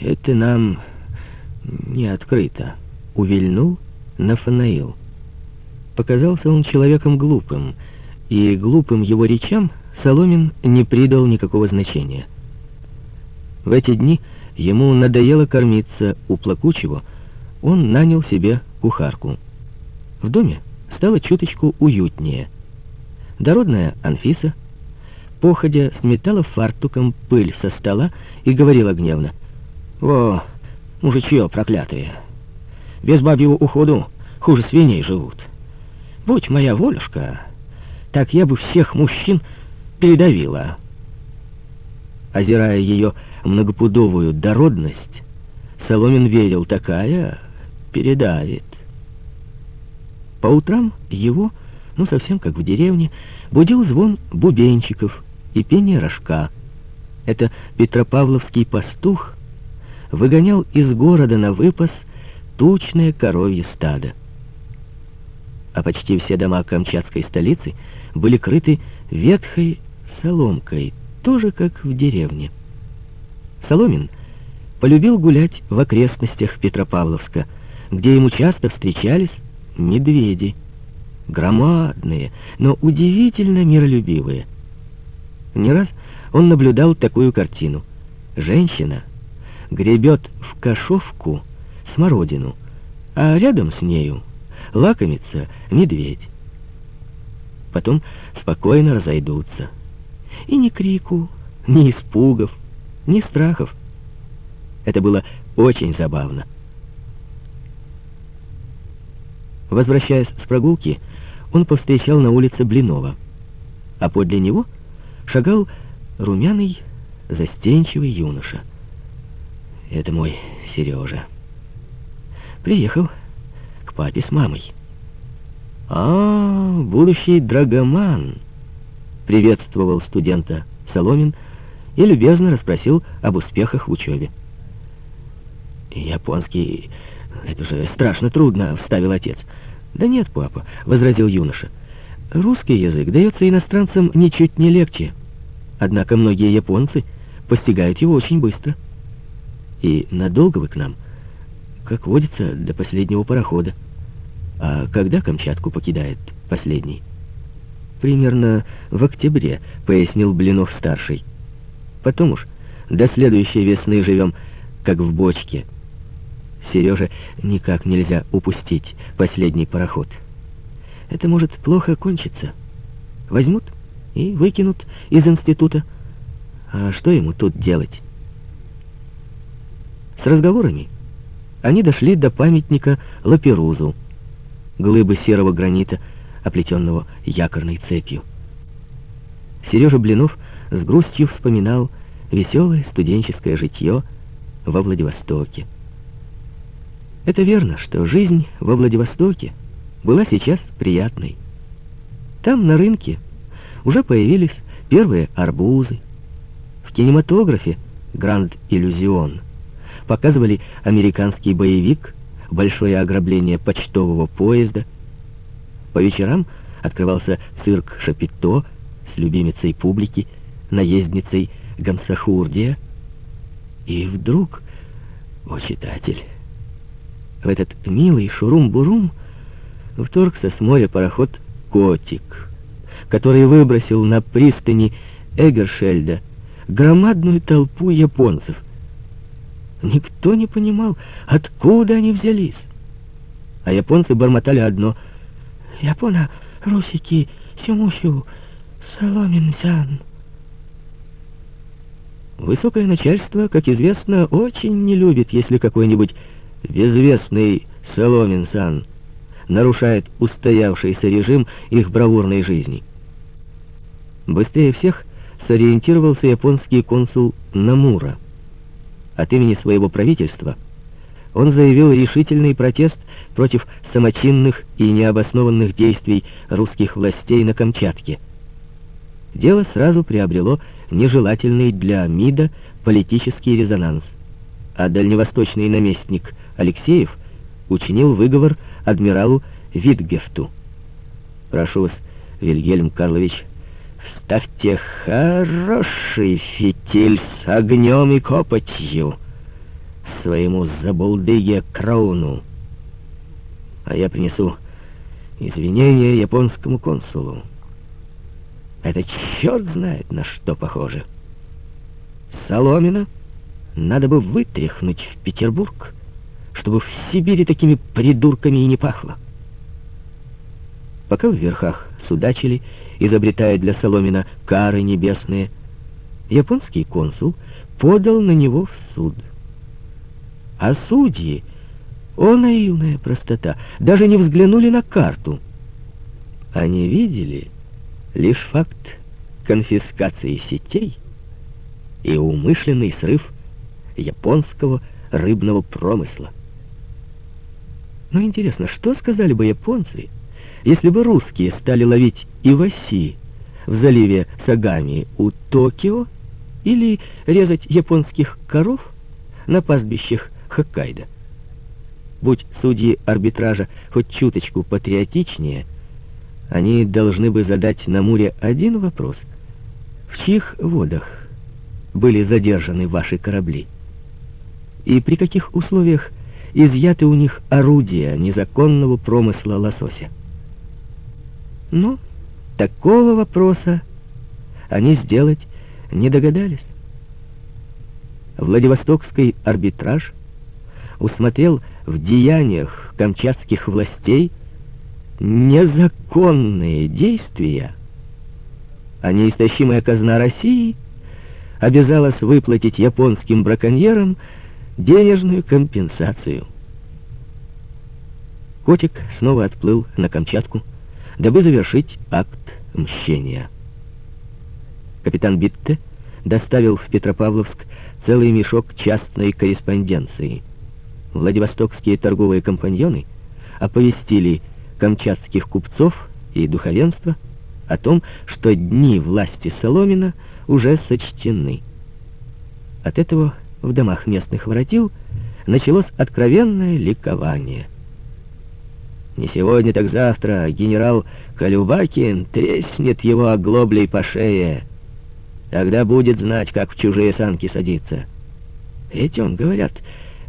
Это нам не открыто. Увильнул Нафанаил. Показался он человеком глупым, и глупым его речам Соломин не придал никакого значения. В эти дни ему надоело кормиться у плакучего, он нанял себе кухарку. В доме стало чуточку уютнее. Дородная Анфиса, походя, сметала фартуком пыль со стола и говорила гневно. «Во, мужичье проклятые! Без бабьего уходу хуже свиней живут. Будь моя волюшка, так я бы всех мужчин передавила». Озирая ее многопудовую дородность, Соломин верил, такая передавит. По утрам его, ну совсем как в деревне, будил звон бубенчиков и пение рожка. Это Петропавловский пастух выгонял из города на выпас тучное коровье стадо. А почти все дома Камчатской столицы были крыты ветхой соломкой, тоже как в деревне. Соломин полюбил гулять в окрестностях Петропавловска, где ему часто встречались медведи. Громадные, но удивительно миролюбивые. Не раз он наблюдал такую картину. Женщина гребет в кашовку смородину, а рядом с нею лакомится медведь. Потом спокойно разойдутся. И ни крику, ни испугов, ни страхов. Это было очень забавно. Возвращаясь с прогулки, он повстречал на улице Блинова, а подле него шагал румяный, застенчивый юноша. Это мой Сережа. Приехал к папе с мамой. «А, будущий драгоман!» Приветствовал студента Соломин и любезно расспросил об успехах в учебе. «Японский «Это же страшно трудно», — вставил отец. «Да нет, папа», — возразил юноша. «Русский язык дается иностранцам ничуть не легче. Однако многие японцы постигают его очень быстро. И надолго вы к нам, как водится, до последнего парохода. А когда Камчатку покидает последний?» «Примерно в октябре», — пояснил Блинов-старший. «Потом уж до следующей весны живем, как в бочке». Сереже никак нельзя упустить последний пароход. Это может плохо кончиться. Возьмут и выкинут из института. А что ему тут делать? С разговорами они дошли до памятника Лаперузу, глыбы серого гранита, оплетенного якорной цепью. Сережа Блинов с грустью вспоминал веселое студенческое житье во Владивостоке. Это верно, что жизнь во Владивостоке была сейчас приятной. Там, на рынке, уже появились первые арбузы. В кинематографе «Гранд Иллюзион» показывали американский боевик «Большое ограбление почтового поезда». По вечерам открывался цирк Шапито с любимицей публики, наездницей Гамсахурдия. И вдруг, о читатель, в этот милый шурум-бурум вторгся с моря пароход «Котик», который выбросил на пристани Эгершельда громадную толпу японцев. Никто не понимал, откуда они взялись. А японцы бормотали одно «Япона, русики, сюмусю, соломин-сан». Высокое начальство, как известно, очень не любит, если какой-нибудь безвестный Соломин-сан нарушает устоявшийся режим их бравурной жизни. Быстрее всех сориентировался японский консул Намура. От имени своего правительства он заявил решительный протест против самочинных и необоснованных действий русских властей на Камчатке. Дело сразу приобрело нежелательный для МИДа политический резонанс, а дальневосточный наместник Алексеев учинил выговор адмиралу Витгефту. «Прошу вас, Вильгельм Карлович, вставьте хороший фитиль с огнем и копотью. своему забулдыге Крауну. А я принесу извинения японскому консулу. Это черт знает, на что похоже. Соломина надо бы вытряхнуть в Петербург, чтобы в Сибири такими придурками и не пахло. Пока в верхах судачили, изобретая для Соломина кары небесные, японский консул подал на него в суд. А судьи, о наивная простота, даже не взглянули на карту. Они видели лишь факт конфискации сетей и умышленный срыв японского рыбного промысла. Но интересно, что сказали бы японцы, если бы русские стали ловить иваси в заливе Сагами у Токио или резать японских коров на пастбищах Хоккайдо? Будь судьи арбитража хоть чуточку патриотичнее, они должны бы задать на море один вопрос. В чьих водах были задержаны ваши корабли? И при каких условиях изъяты у них орудия незаконного промысла лосося? Но такого вопроса они сделать не догадались. Владивостокский арбитраж усмотрел в деяниях камчатских властей незаконные действия, а неистощимая казна России обязалась выплатить японским браконьерам денежную компенсацию. Котик снова отплыл на Камчатку, дабы завершить акт мщения. Капитан Битте доставил в Петропавловск целый мешок частной корреспонденции. Владивостокские торговые компаньоны оповестили камчатских купцов и духовенства о том, что дни власти Соломина уже сочтены. От этого в домах местных воротил началось откровенное ликование. Не сегодня, так завтра генерал Колюбакин треснет его оглоблей по шее. Тогда будет знать, как в чужие санки садиться. Ведь он, говорят,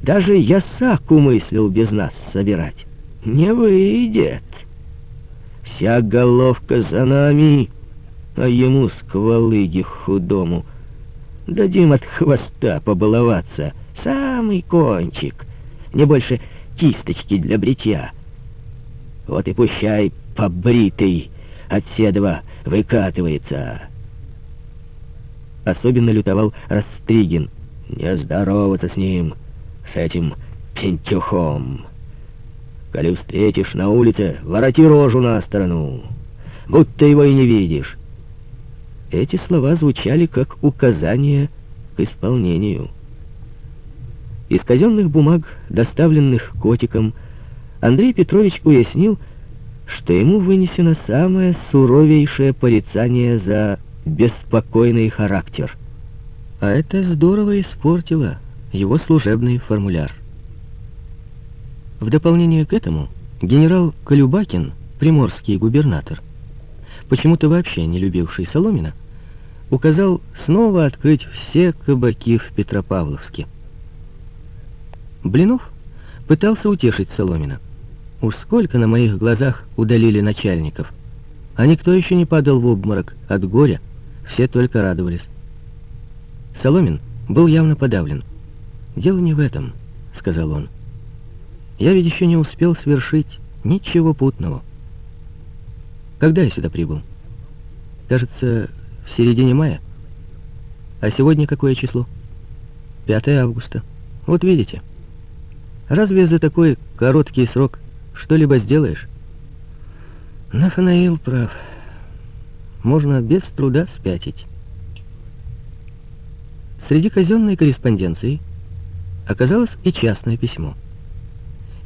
даже ясак умыслил без нас собирать. Не выйдет. Вся головка за нами, а ему сквалыги худому. Дадим от хвоста побаловаться. Самый кончик. Не больше кисточки для бритья. Вот и пущай побритый от седова выкатывается. Особенно лютовал Растригин. Не здороваться с ним, с этим пентюхом. Коли встретишь на улице, вороти рожу на сторону, будто его и не видишь. Эти слова звучали как указание к исполнению. Из казенных бумаг, доставленных котиком, Андрей Петрович уяснил, что ему вынесено самое суровейшее порицание за беспокойный характер. А это здорово испортило его служебный формуляр. В дополнение к этому генерал Колюбакин, приморский губернатор, почему-то вообще не любивший Соломина, указал снова открыть все кабаки в Петропавловске. Блинов пытался утешить Соломина. Уж сколько на моих глазах удалили начальников, а никто еще не падал в обморок от горя, все только радовались. Соломин был явно подавлен. «Дело не в этом», — сказал он. Я ведь еще не успел свершить ничего путного. Когда я сюда прибыл? Кажется, в середине мая. А сегодня какое число? 5 августа. Вот видите. Разве за такой короткий срок что-либо сделаешь? Нафанаил прав. Можно без труда спятить. Среди казенной корреспонденции оказалось и частное письмо.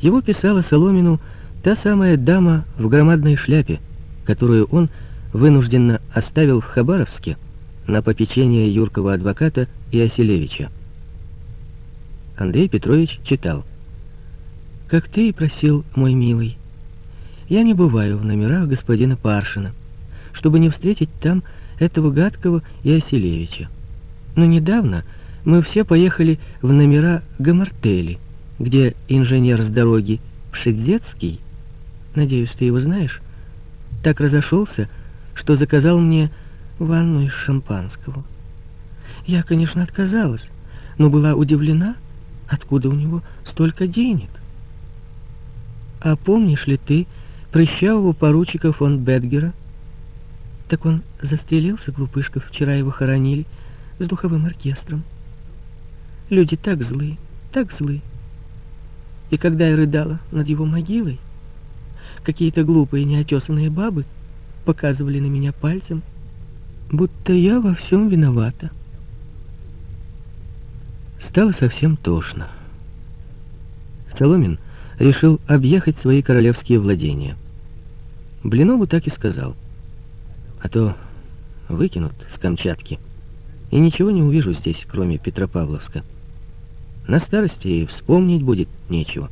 Его писала Соломину та самая дама в громадной шляпе, которую он вынужденно оставил в Хабаровске на попечение юркого адвоката Иоселевича. Андрей Петрович читал. «Как ты и просил, мой милый, я не бываю в номерах господина Паршина, чтобы не встретить там этого гадкого Иоселевича. Но недавно мы все поехали в номера Гамартели, где инженер с дороги Пшедзецкий, надеюсь, ты его знаешь, так разошелся, что заказал мне ванну из шампанского. Я, конечно, отказалась, но была удивлена, откуда у него столько денег. А помнишь ли ты прыщавого поручика фон Бетгера? Так он застрелился, глупышка, вчера его хоронили с духовым оркестром. Люди так злые, так злые. И когда я рыдала над его могилой, какие-то глупые неотесанные бабы показывали на меня пальцем, будто я во всем виновата. Стало совсем тошно. Соломин решил объехать свои королевские владения. Блинову так и сказал. А то выкинут с Камчатки. И ничего не увижу здесь, кроме Петропавловска. На старости и вспомнить будет нечего.